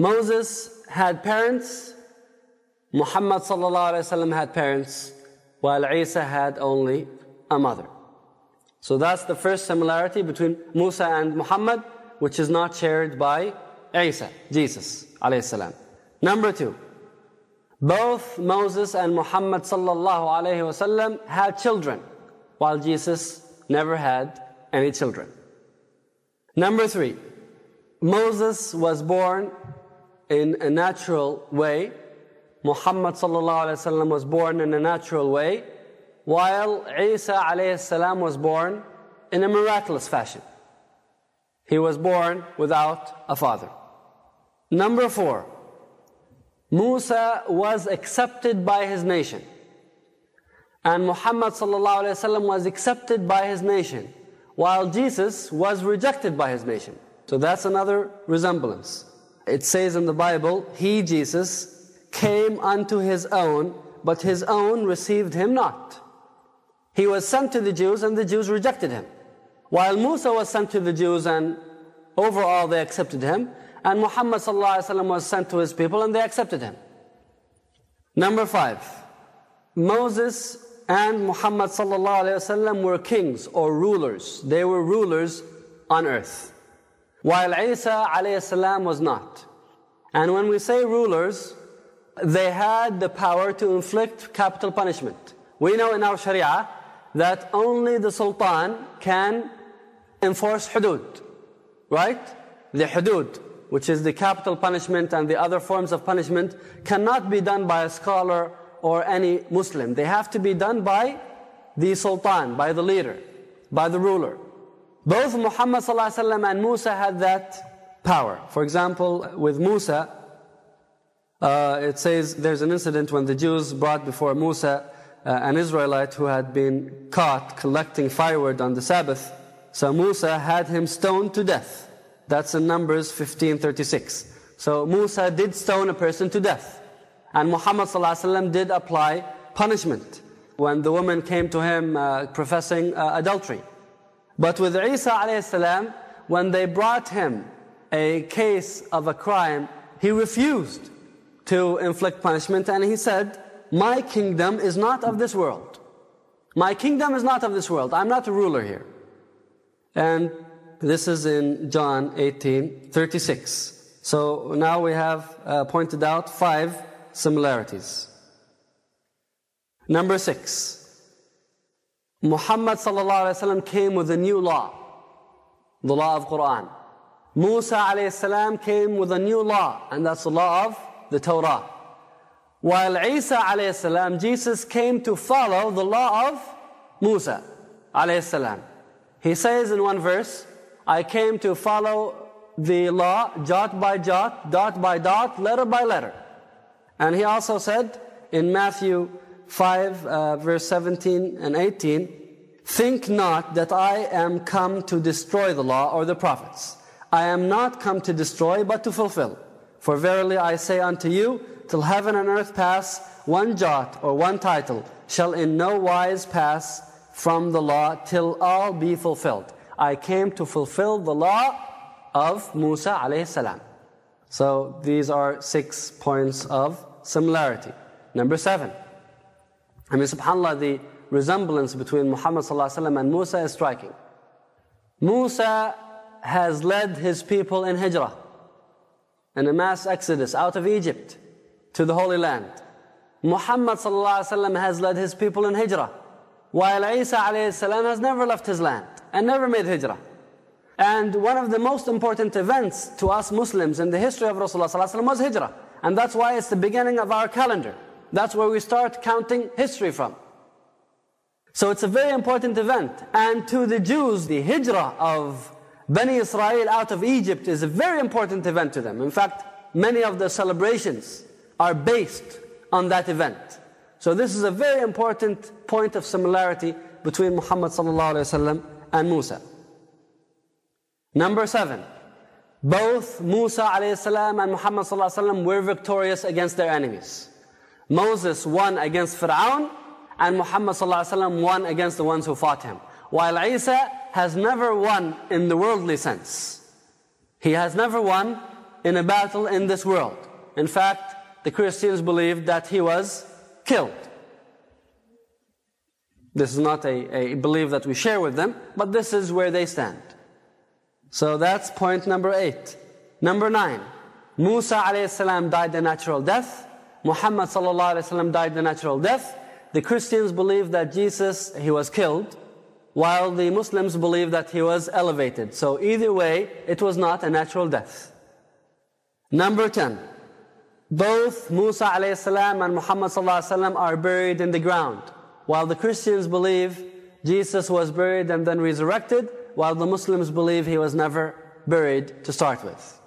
Moses had parents, Muhammad wasallam had parents, while Isa had only a mother. So that's the first similarity between Musa and Muhammad, which is not shared by Isa, Jesus. Number two, both Moses and Muhammad had children, while Jesus never had any children. Number three, Moses was born in a natural way. Muhammad wasallam was born in a natural way, while Isa salam was born in a miraculous fashion. He was born without a father. Number four, Musa was accepted by his nation. And Muhammad ﷺ was accepted by his nation, while Jesus was rejected by his nation. So that's another resemblance. It says in the Bible, He, Jesus, came unto His own, but His own received Him not. He was sent to the Jews, and the Jews rejected Him. While Musa was sent to the Jews, and overall they accepted Him, and Muhammad was sent to his people and they accepted him. Number five, Moses and Muhammad were kings or rulers. They were rulers on earth. While Isa ﷺ was not. And when we say rulers, they had the power to inflict capital punishment. We know in our Sharia that only the Sultan can enforce hudud. Right? The hudud which is the capital punishment and the other forms of punishment, cannot be done by a scholar or any Muslim. They have to be done by the sultan, by the leader, by the ruler. Both Muhammad and Musa had that power. For example, with Musa, uh, it says there's an incident when the Jews brought before Musa uh, an Israelite who had been caught collecting firewood on the Sabbath. So Musa had him stoned to death. That's in Numbers 15:36. So Musa did stone a person to death. And Muhammad did apply punishment when the woman came to him uh, professing uh, adultery. But with Isa ﷺ, when they brought him a case of a crime, he refused to inflict punishment and he said, My kingdom is not of this world. My kingdom is not of this world. I'm not a ruler here. And this is in John 18 36. So now we have uh, pointed out five similarities. Number six. Muhammad ﷺ came with a new law, the law of Quran. Musa ﷺ came with a new law, and that's the law of the Torah. While Isa ﷺ, Jesus came to follow the law of Musa ﷺ. He says in one verse, I came to follow the law jot by jot, dot by dot, letter by letter. And he also said in Matthew 5, uh, verse 17 and 18, Think not that I am come to destroy the law or the prophets. I am not come to destroy, but to fulfill. For verily I say unto you, till heaven and earth pass, one jot or one tittle shall in no wise pass from the law till all be fulfilled. I came to fulfill the law of Musa alayhi salam. So these are six points of similarity. Number seven. I mean, subhanAllah, the resemblance between Muhammad and Musa is striking. Musa has led his people in hijrah, in a mass exodus out of Egypt to the Holy Land. Muhammad has led his people in hijrah, while Isa has never left his land and never made hijrah. And one of the most important events to us Muslims in the history of Rasulullah was hijrah. And that's why it's the beginning of our calendar. That's where we start counting history from. So it's a very important event. And to the Jews, the hijrah of Bani Israel out of Egypt is a very important event to them. In fact, many of the celebrations are based on that event. So this is a very important point of similarity between Muhammad wasallam and Musa. Number seven, both Musa and Muhammad sallallahu were victorious against their enemies. Moses won against Fir'aun and Muhammad won against the ones who fought him. While Isa has never won in the worldly sense. He has never won in a battle in this world. In fact, the Christians believed that he was killed. This is not a, a belief that we share with them, but this is where they stand. So that's point number eight. Number nine, Musa alayhi died a natural death. Muhammad wasallam died a natural death. The Christians believe that Jesus, he was killed, while the Muslims believe that he was elevated. So either way, it was not a natural death. Number 10. Both Musa alayhi and Muhammad alayhi are buried in the ground. While the Christians believe Jesus was buried and then resurrected, while the Muslims believe he was never buried to start with.